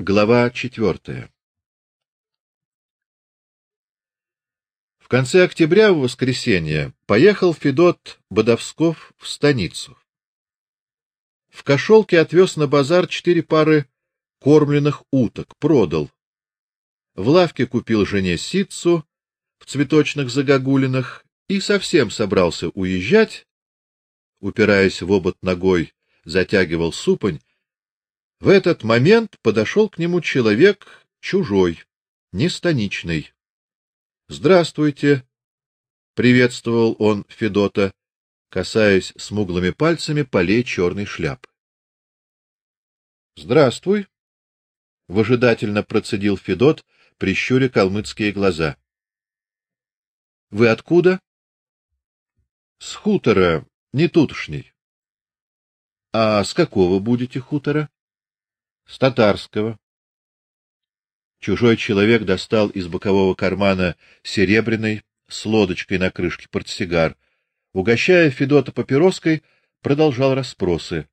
Глава четвертая. В конце октября в воскресенье поехал Федот Бодовсков в станицу. В кошелке отвез на базар четыре пары кормленных уток, продал. В лавке купил жене ситцу в цветочных загогулинах и совсем собрался уезжать, упираясь в обод ногой, затягивал супонь, в этот момент подошел к нему человек чужой, не станичный. Здравствуйте, приветствовал он Федота, касаясь смуглыми пальцами полей черной шляпы. Здравствуй, выжидательно процедил Федот, прищуря калмыцкие глаза. Вы откуда? С хутора, не тутошний. А с какого будете хутора? С татарского. Чужой человек достал из бокового кармана серебряный с лодочкой на крышке портсигар. Угощая Федота папироской, продолжал расспросы.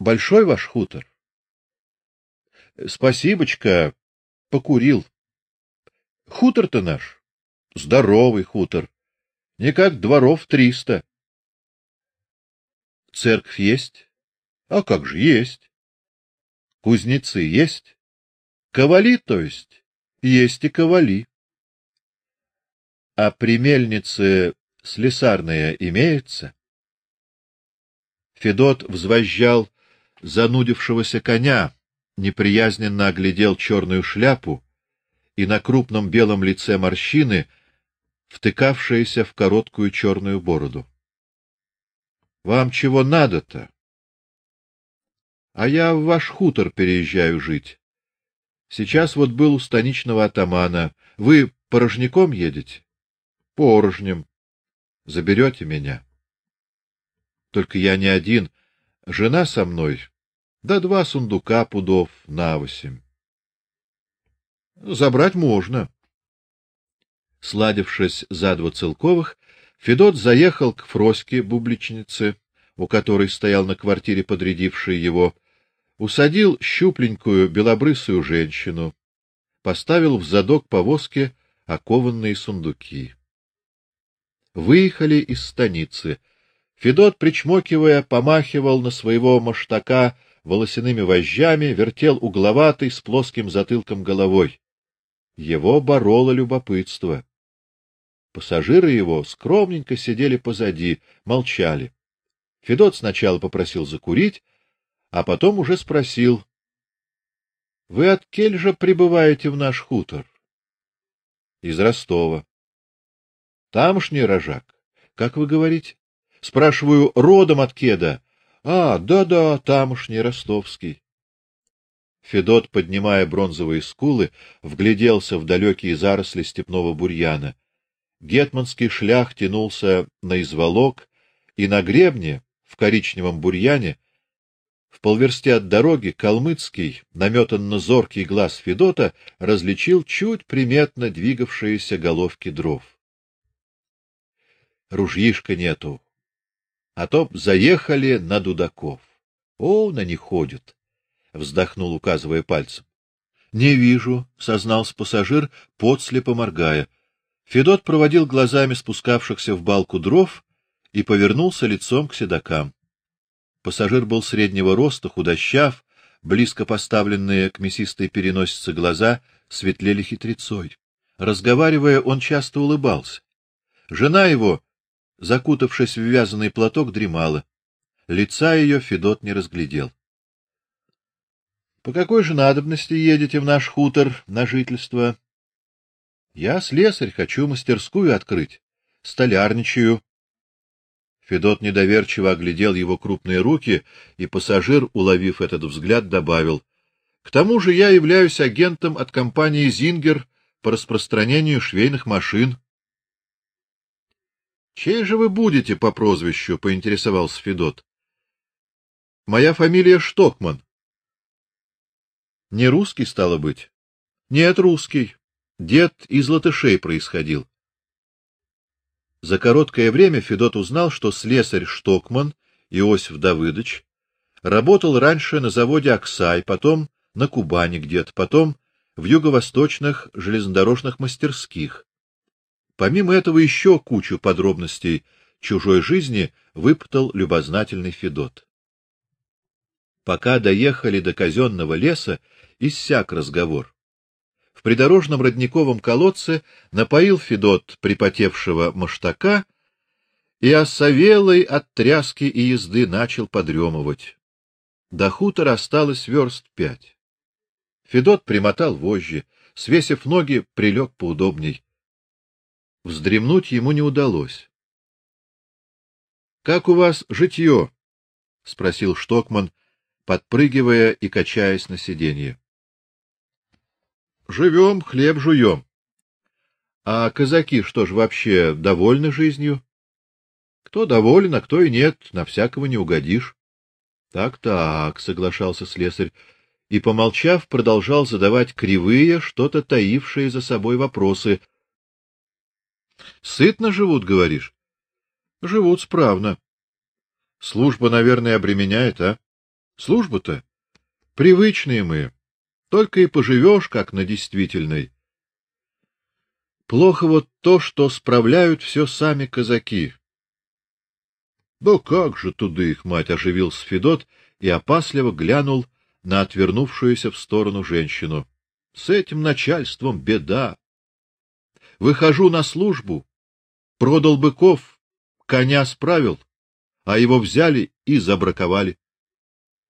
Большой ваш хутор? Спасибочка, покурил. Хутор-то наш здоровый хутор. Не как дворов триста. Церковь есть? А как же есть? Кузнецы есть? Ковали, то есть? Есть и ковали. А при мельнице слесарная имеется? Федот взвозжал занудившегося коня, неприязненно оглядел черную шляпу и на крупном белом лице морщины, втыкавшиеся в короткую черную бороду. Вам чего надо-то? А я в ваш хутор переезжаю жить. Сейчас вот был у станичного атамана. Вы порожняком едете? Порожнем. Заберете меня? Только я не один, жена со мной. Да два сундука пудов на восемь. Забрать можно. Сладившись за два целковых, Федот заехал к Фроське бубличнице, у которой стоял на квартире подрядивший его, усадил щупленькую белобрысую женщину, поставил в задок повозки окованные сундуки. Выехали из станицы. Федот, причмокивая, помахивал на своего маштака волосяными вожжами, вертел угловатый с плоским затылком головой. Его бороло любопытство. Пассажиры его скромненько сидели позади, молчали. Федот сначала попросил закурить, а потом уже спросил: Вы от же прибываете в наш хутор? Из Ростова. Тамшний рожак. Как вы говорите? Спрашиваю, родом от Кеда. А, да-да, тамшний ростовский. Федот, поднимая бронзовые скулы, вгляделся в далекие заросли степного бурьяна. Гетманский шлях тянулся на изволок, и на гребне, в коричневом бурьяне, в полверсте от дороги калмыцкий, наметанно зоркий глаз Федота различил чуть приметно двигавшиеся головки дров. Ружьишка нету. А то заехали на дудаков. О, на них ходят, вздохнул, указывая пальцем. Не вижу, сознался пассажир, подслепо моргая. Федот проводил глазами спускавшихся в балку дров и повернулся лицом к седакам. Пассажир был среднего роста, худощав, близко поставленные к мясистой переносице глаза светлели хитрецой. Разговаривая, он часто улыбался. Жена его, закутавшись в вязаный платок, дремала. Лица ее Федот не разглядел. По какой же надобности едете в наш хутор на жительство? Я слесарь, хочу мастерскую открыть. Столярничаю. Федот недоверчиво оглядел его крупные руки, и пассажир, уловив этот взгляд, добавил: "К тому же я являюсь агентом от компании Зингер по распространению швейных машин". "Чей же вы будете по прозвищу?" поинтересовался Федот. "Моя фамилия Штокман". "Не русский стало быть?" "Нет, русский. Дед из латышей происходил. За короткое время Федот узнал, что слесарь Штокман Иосиф Давыдович работал раньше на заводе Аксай, потом на Кубани где-то, потом в юго-восточных железнодорожных мастерских. Помимо этого еще кучу подробностей чужой жизни выпытал любознательный Федот. Пока доехали до казенного леса, иссяк разговор. В придорожном родниковом колодце напоил Федот припотевшего маштака и осовелый от тряски и езды начал подремывать. До хутора осталось верст пять. Федот примотал вожжи, свесив ноги, прилег поудобней. Вздремнуть ему не удалось. Как у вас житье? — спросил Штокман, подпрыгивая и качаясь на сиденье. — Живем, хлеб жуем. — А казаки что ж вообще довольны жизнью? — Кто доволен, а кто и нет, на всякого не угодишь. Так-так, соглашался слесарь и, помолчав, продолжал задавать кривые, что-то таившие за собой вопросы. Сытно живут, говоришь? Живут справно. Служба, наверное, обременяет, а? Служба-то привычные мы. Только и поживешь, как на действительной. Плохо вот то, что справляют все сами казаки. Да как же туда их мать оживился Федот и опасливо глянул на отвернувшуюся в сторону женщину. С этим начальством беда. Выхожу на службу, продал быков, коня справил, а его взяли и забраковали.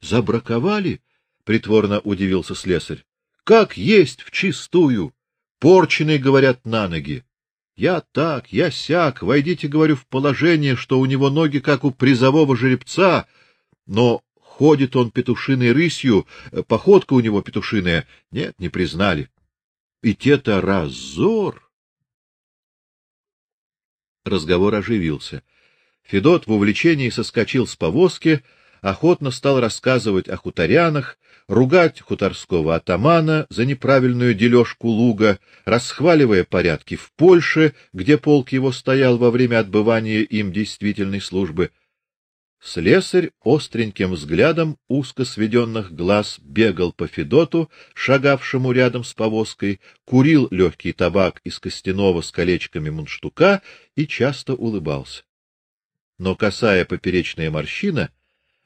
Забраковали? Притворно удивился слесарь. Как есть в чистую, порченый, говорят, на ноги. Я так, я сяк, войдите, говорю, в положение, что у него ноги как у призового жеребца, но ходит он петушиной рысью, э, походка у него петушиная. Нет, не признали. И те-то разор. Разговор оживился. Федот в увлечении соскочил с повозки, охотно стал рассказывать о хуторянах, ругать хуторского атамана за неправильную дележку луга, расхваливая порядки в Польше, где полк его стоял во время отбывания им действительной службы. Слесарь остреньким взглядом узко сведенных глаз бегал по Федоту, шагавшему рядом с повозкой, курил легкий табак из костяного с колечками мундштука и часто улыбался. Но косая поперечная морщина,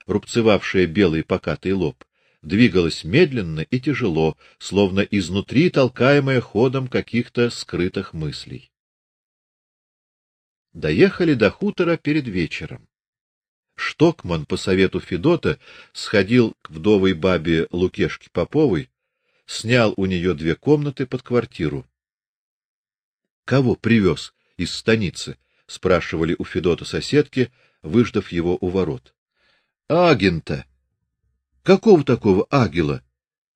рубцевавшая белый покатый лоб, двигалась медленно и тяжело, словно изнутри толкаемая ходом каких-то скрытых мыслей. Доехали до хутора перед вечером. Штокман по совету Федота сходил к вдовой бабе Лукешке Поповой, снял у нее две комнаты под квартиру. Кого привез из станицы? спрашивали у Федота соседки, выждав его у ворот. Агента, Какого такого агила?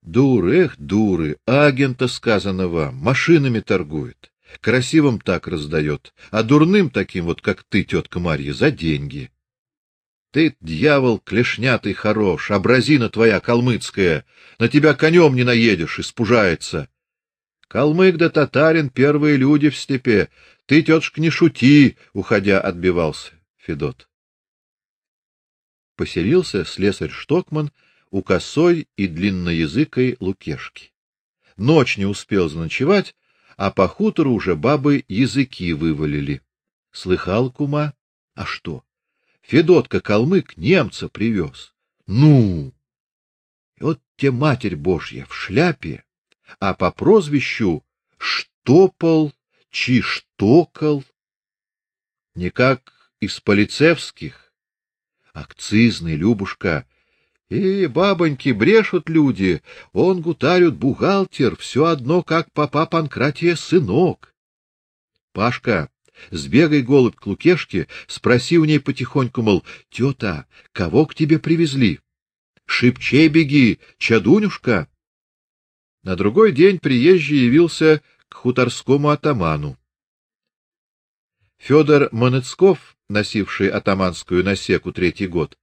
Дуры, эх, дуры, агента сказано вам, машинами торгует, красивым так раздает, а дурным таким вот, как ты, тетка Марья, за деньги. Ты, дьявол, клешнятый хорош, образина твоя калмыцкая, на тебя конем не наедешь, испужается. Калмык да татарин первые люди в степи. Ты, тетушка, не шути, уходя, отбивался Федот. Поселился слесарь Штокман у косой и длинноязыкой Лукешки. Ночь не успел заночевать, а по хутору уже бабы языки вывалили. Слыхал кума? А что? Федотка калмык немца привез. Ну. И вот те матерь Божья в шляпе, а по прозвищу Штопал, Чиштокол. Не как из полицевских, акцизный Любушка и бабоньки брешут люди, он гутарют бухгалтер, все одно как папа Панкратия сынок. Пашка, сбегай голубь к Лукешке, спроси у ней потихоньку, мол, тёта, кого к тебе привезли? Шипчей беги, чадунюшка. На другой день приезжий явился к хуторскому атаману. Федор Манецков, носивший атаманскую насеку третий год,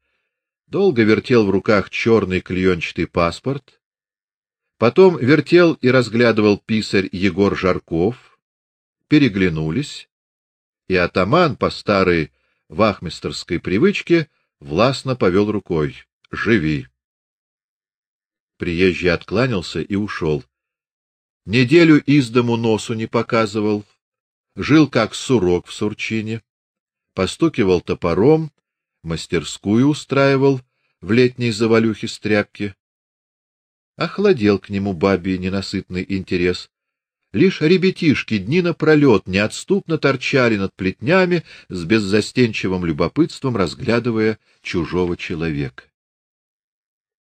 долго вертел в руках черный клеенчатый паспорт, потом вертел и разглядывал писарь Егор Жарков, переглянулись, и атаман по старой вахмистерской привычке властно повел рукой: "Живи". Приезжий откланялся и ушел. Неделю из дому носу не показывал, жил как сурок в сурчине, постукивал топором, мастерскую устраивал в летней завалюхе стряпки. Охладел к нему бабий ненасытный интерес. Лишь ребятишки дни напролет неотступно торчали над плетнями с беззастенчивым любопытством, разглядывая чужого человека.